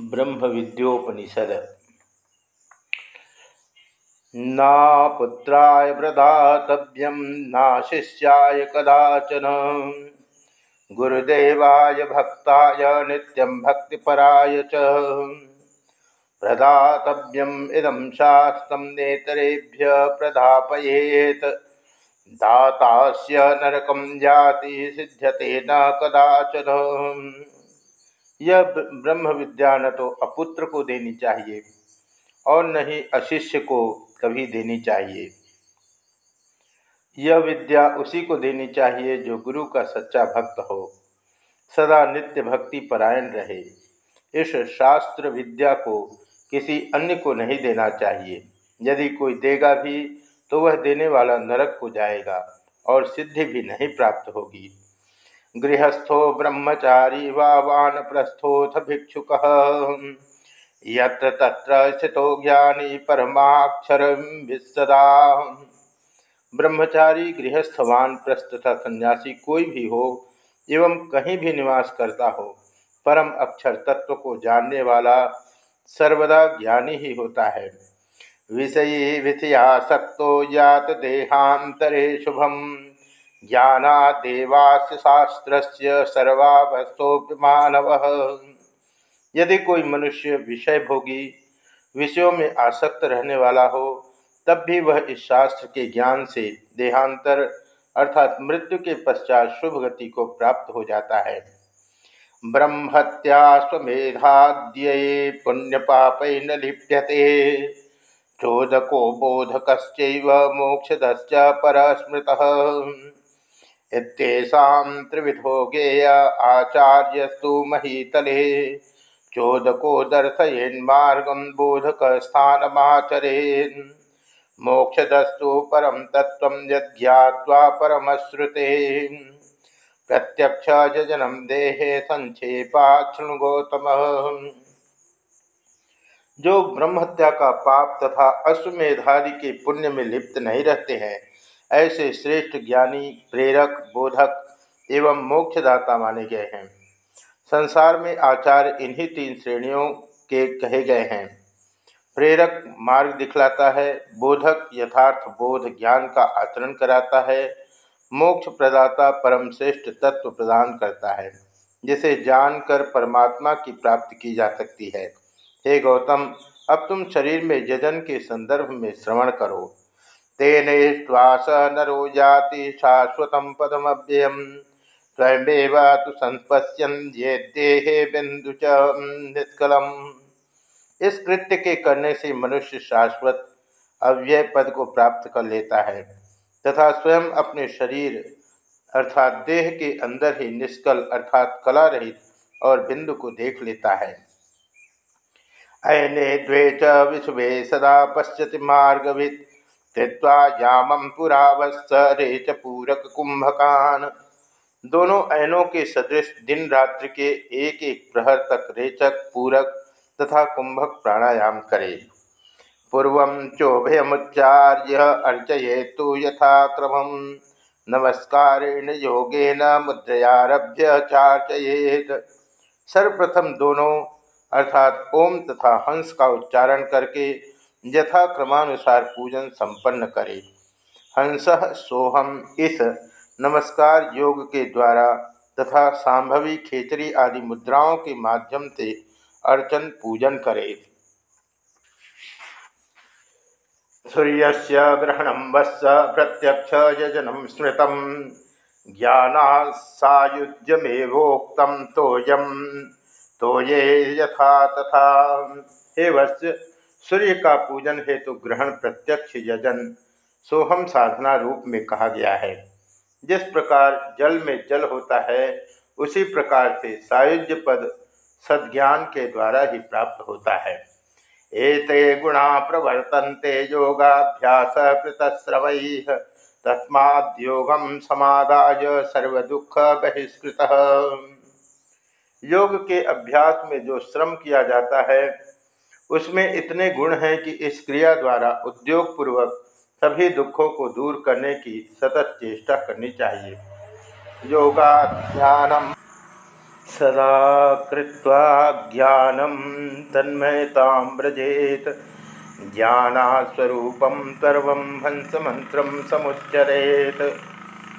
ब्रह्म विद्योपनिषद ना पुत्राय प्रदातव्यम ना शिष्याय कदाचन। गुरुदेवाय भक्ताय, नित्यं भक्तिपराय च। प्रदातव्यम, इदं शास्त्रं नेतरेभ्य प्रधापयेत। दातास्य नरकं जाति सिद्ध्यते न कदाचन। यह ब्रह्म विद्या न तो अपुत्र को देनी चाहिए और न ही अशिष्य को कभी देनी चाहिए। यह विद्या उसी को देनी चाहिए जो गुरु का सच्चा भक्त हो। सदा नित्य भक्ति परायण रहे। इस शास्त्र विद्या को किसी अन्य को नहीं देना चाहिए। यदि कोई देगा भी तो वह देने वाला नरक को जाएगा और सिद्धि भी नहीं प्राप्त होगी। गृहस्थो ब्रह्मचारी वा वानप्रस्थोथ भिक्षुक। स्थितो ज्ञानी परमाक्षर विसदा ब्रह्मचारी, गृहस्थवान प्रस्थ तथा सन्यासी कोई भी हो, एवं कहीं भी निवास करता हो, परम अक्षर तत्व को जानने वाला सर्वदा ज्ञानी ही होता है। विषयी विषयासक्तो जात देहांतरे शुभम। ज्ञानादेवास्य शास्त्र सर्वावस्थोप्य मानव यदि कोई मनुष्य विषय भोगी विषयों में आसक्त रहने वाला हो, तब भी वह इस शास्त्र के ज्ञान से देहांतर अर्थात मृत्यु के पश्चात शुभ गति को प्राप्त हो जाता है। ब्रह्मत्या स्वमेधाद्य पुण्य पाप न लिप्यते। चोदको बोधक मोक्षद मोक्षदश्च त्रिविधो गेय आचार्यस्तु महीतले। चोदको दर्शयेन्मार्गं बोधकस्थानमाचरेन्। मोक्षदस्तु परम तत्व यज्ञात्वा परमश्रुते प्रत्यक्ष जजनम देहे संक्षेपा गौतम जो ब्रह्मत्या का पाप तथा अश्वमेधादि के पुण्य में लिप्त नहीं रहते हैं ऐसे श्रेष्ठ ज्ञानी, प्रेरक, बोधक एवं मोक्षदाता माने गए हैं। संसार में आचार्य इन्हीं तीन श्रेणियों के कहे गए हैं। प्रेरक मार्ग दिखलाता है, बोधक यथार्थ बोध ज्ञान का आचरण कराता है, मोक्ष प्रदाता परम श्रेष्ठ तत्व प्रदान करता है, जिसे जानकर परमात्मा की प्राप्ति की जा सकती है। हे गौतम, अब तुम शरीर में जजन के संदर्भ में श्रवण करो। तेन श्वास नरो जाति शाश्वत पदमव्ययम। स्वयमेव तो संपश्यन ये देहे बिंदु निष्कलम। इस कृत्य के करने से मनुष्य शाश्वत अव्यय पद को प्राप्त कर लेता है, तथा स्वयं अपने शरीर अर्थात देह के अंदर ही निष्कल अर्थात कला रहित और बिंदु को देख लेता है। अयने द्वे च सदा पश्यति मार्गविद त्यक्वा यामम पुरावत्सरे च पूरक कुंभकान दोनों ऐनों के सदृश दिन रात्रि के एक एक प्रहर तक रेचक, पूरक तथा कुंभक प्राणायाम करे। पूर्व चोभयमुच्चार्य अर्चये तो यथाक्रम नमस्कारेण योगेन मुद्रयारभ्य चार्चयेत। सर्वप्रथम दोनों, अर्थात ओम तथा हंस का उच्चारण करके यथा क्रमानुसार पूजन संपन्न करे। हंस सोहम इस नमस्कार योग के द्वारा तथा सांभवी खेचरी आदि मुद्राओं के माध्यम से अर्चन पूजन करे। सूर्य से ग्रहण वत्स प्रत्यक्ष यजनम स्मृत ज्ञानायुज्यमेवोक्त तोयम। तो ये यथा तथा। वत्स सूर्य का पूजन हेतु तो ग्रहण प्रत्यक्ष यजन सोहम साधना रूप में कहा गया है। जिस प्रकार जल में जल होता है, उसी प्रकार से सायुज्य पद सद्ज्ञान के द्वारा ही प्राप्त होता है। एते गुणा प्रवर्तन्ते योगाभ्यास कृतस्रव तस्माद्योगम समादाय सर्वदुख बहिष्कृत। योग के अभ्यास में जो श्रम किया जाता है उसमें इतने गुण हैं कि इस क्रिया द्वारा उद्योग पूर्वक सभी दुखों को दूर करने की सतत चेष्टा करनी चाहिए। योगा ध्यानम सदा कृत्वा ज्ञानं तन्मयतां व्रजेत। ज्ञानास्वरूपं सर्वं हंसमन्त्रं समुच्चरेत।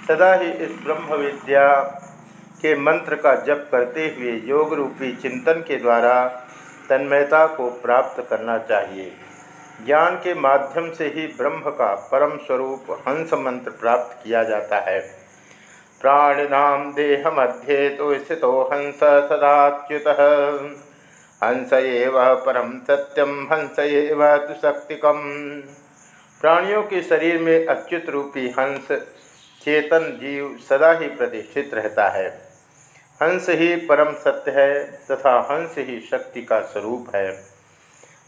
सदा ही इस ब्रह्म विद्या के मंत्र का जप करते हुए योग रूपी चिंतन के द्वारा तन्मयता को प्राप्त करना चाहिए। ज्ञान के माध्यम से ही ब्रह्म का परम स्वरूप हंस मंत्र प्राप्त किया जाता है। प्राणिनाम देह मध्ये तो स्थित हंस सदाच्युत। हंस एव परम सत्यम हंस एव तु शक्तिकम प्राणियों के शरीर में अच्युत रूपी हंस चेतन जीव सदा ही प्रतिष्ठित रहता है। हंस ही परम सत्य है तथा हंस ही शक्ति का स्वरूप है।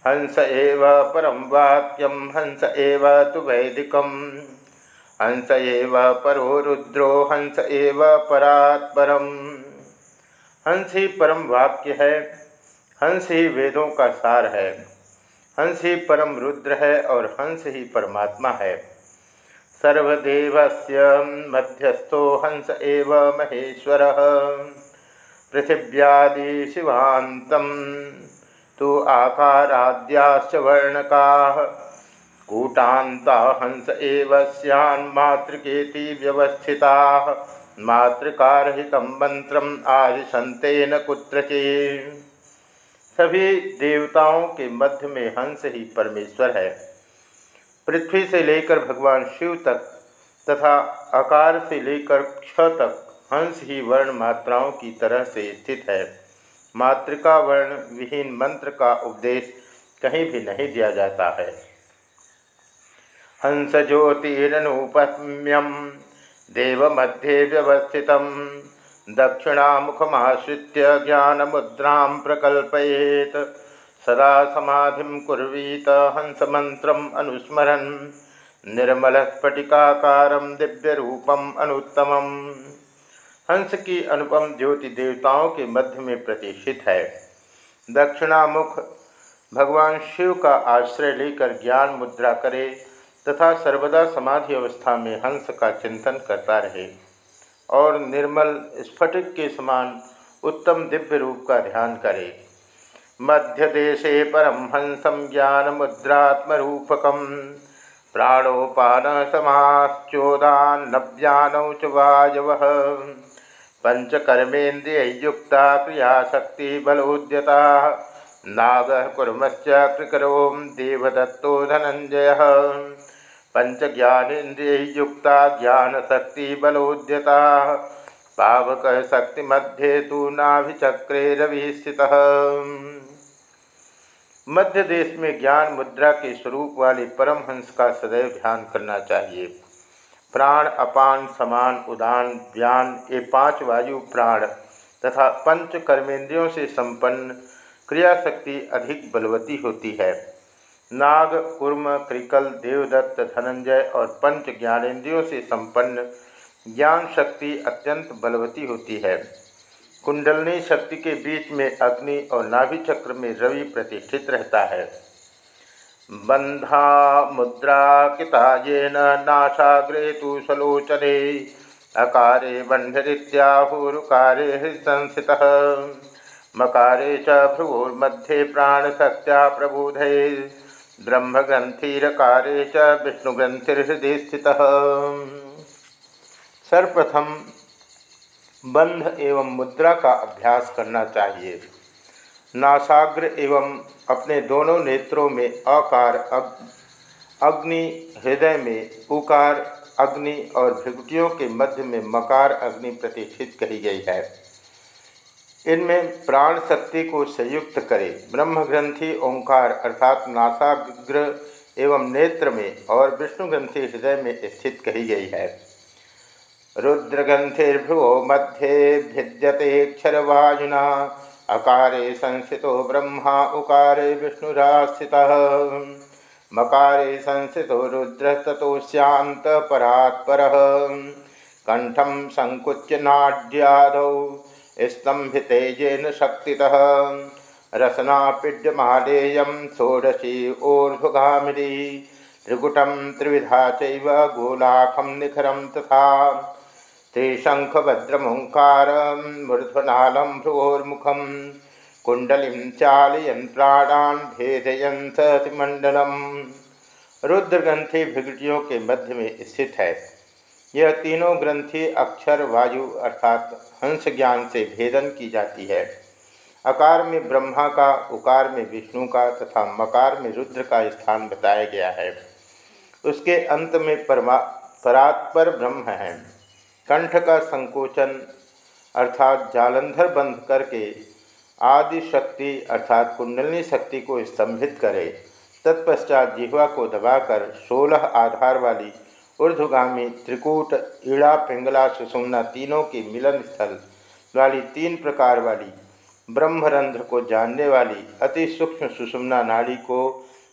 हंस एव परम वाक्यम, हंस एव तु वैदिकम। हंस एव परो रुद्रो, हंस एव परात्परम। हंस ही परम वाक्य है, हंस ही वेदों का सार है। हंस ही परम रुद्र है और हंस ही परमात्मा है। सर्वदेव से मध्यस्थो हंस एव महेश्वर। पृथिव्यादि शिवांत तो आकाराद्याश्च वर्णका। कूटाता हंस एव व्यवस्थिता। मातृकारहित मंत्र आदिशंतेन कुत्रचे सभी देवताओं के मध्य में हंस ही परमेश्वर है। पृथ्वी से लेकर भगवान शिव तक तथा आकार से लेकर क्ष तक हंस ही वर्ण मात्राओं की तरह से स्थित है। मातृका वर्ण विहीन मंत्र का उपदेश कहीं भी नहीं दिया जाता है। हंस ज्योतिरनुपम्यम देव मध्य व्यवस्थित दक्षिणा व्यवस्थितं ज्ञान मुद्रा प्रकल्पयेत्। सदा समाधिं कुर्वीत हंसमन्त्रम् अनुस्मरन्, निर्मलस्फटिकाकारं दिव्यरूपम् अनुत्तमम्। हंस की अनुपम ज्योति देवताओं के मध्य में प्रतिष्ठित है। दक्षिणामुख, भगवान शिव का आश्रय लेकर ज्ञान मुद्रा करे तथा सर्वदा समाधि अवस्था में हंस का चिंतन करता रहे और निर्मल स्फटिक के समान उत्तम दिव्य रूप का ध्यान करे। मध्य देशे परम हंसम ज्ञान मुद्रात्मरूपक प्राणोपान समाश्चोदान्नव्यानौ च वायव पंचकर्मेन्द्रियुक्ता क्रियाशक्ति बलोद्यता नाग कुर्मश्च कृकरों देवदत्तो धनंजय पंच ज्ञानेन्द्रियुक्ता ज्ञान शक्ति बलोद्यता पावक शक्ति मध्य तो नाभिचक्रे रवि स्थित। मध्य देश में ज्ञान मुद्रा के स्वरूप वाले परमहंस का सदैव ध्यान करना चाहिए। प्राण, अपान, समान, उदान ज्ञान ये पाँच वायु प्राण तथा पंच कर्मेंद्रियों से संपन्न क्रियाशक्ति अधिक बलवती होती है। नाग कुर्म क्रिकल देवदत्त, धनंजय और पंच ज्ञानेन्द्रियों से संपन्न ज्ञान शक्ति अत्यंत बलवती होती है। कुंडलनी शक्ति के बीच में अग्नि और नाभि चक्र में रवि प्रतिष्ठित रहता है। बंधा मुद्रा कितायेन नाशाग्रे तो सलोचने, अकारे बंधरित्याहुरुकारे संस्थित। मकारे च भ्रुवोर्मध्ये प्राणशक्त्या प्रबोधे ब्रह्मग्रंथिकारे च विष्णुग्रंथिर्हृदय स्थित। सर्वप्रथम बंध एवं मुद्रा का अभ्यास करना चाहिए। नासाग्र एवं अपने दोनों नेत्रों में अकार अग, अग्नि हृदय में उकार अग्नि और भृगुटियों के मध्य में मकार अग्नि प्रतिष्ठित कही गई है। इनमें प्राण शक्ति को संयुक्त करे। ब्रह्म ग्रंथि ओंकार अर्थात नासाग्र एवं नेत्र में और विष्णु ग्रंथि हृदय में स्थित कही गई है। रुद्रग्रंथिर्भ्रुवो मध्ये भिद्यतेक्षरवायुना अकारे संस्थितो ब्रह्मा, उकारे विष्णुरास्थितः। मकारे संस्थितो रुद्रस्ततोश्यात परात्पर कंठम संकुच्य नाड्यादौ शक्ति रसनापीड्यमालेयं षोडशी ऊर्ध्वगामिनी। त्रिकुटं त्रिविधा चैव गोलाखं निखरं तथा। त्रिशङ्खभद्रमुङ्कारं मूर्ध्वनालं भ्रुवोर्मुखं, कुण्डलिं चालयन् प्राणान् भेदयन् सतिमण्डलम् रुद्र ग्रंथि भिगटियों के मध्य में स्थित है। यह तीनों ग्रंथि अक्षर, वायु अर्थात हंस ज्ञान से भेदन की जाती है। अकार में ब्रह्मा का, उकार में विष्णु का तथा मकार में रुद्र का स्थान बताया गया है। उसके अंत में परमा, परात्पर ब्रह्म है। कंठ का संकोचन अर्थात जालंधर बंध करके आदि शक्ति अर्थात कुंडलनी शक्ति को स्तंभित करे, तत्पश्चात जिह्वा को दबाकर सोलह आधार वाली ऊर्धगामी त्रिकूट ईड़ा पिंगला, सुषुम्ना तीनों के मिलन स्थल वाली तीन प्रकार वाली ब्रह्मरंध्र को जानने वाली अति सूक्ष्म सुषुम्ना नाड़ी को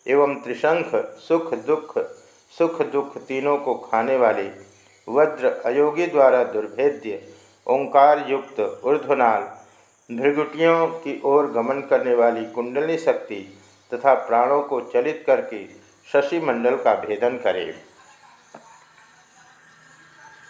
एवं त्रिशंख, सुख दुख सुख दुख तीनों को खाने वाले वज्र अयोगी द्वारा दुर्भेद्य ओंकार युक्त ऊर्ध्वनाल, भृगुटियों की ओर गमन करने वाली कुंडली शक्ति तथा प्राणों को चलित करके शशि मंडल का भेदन करे।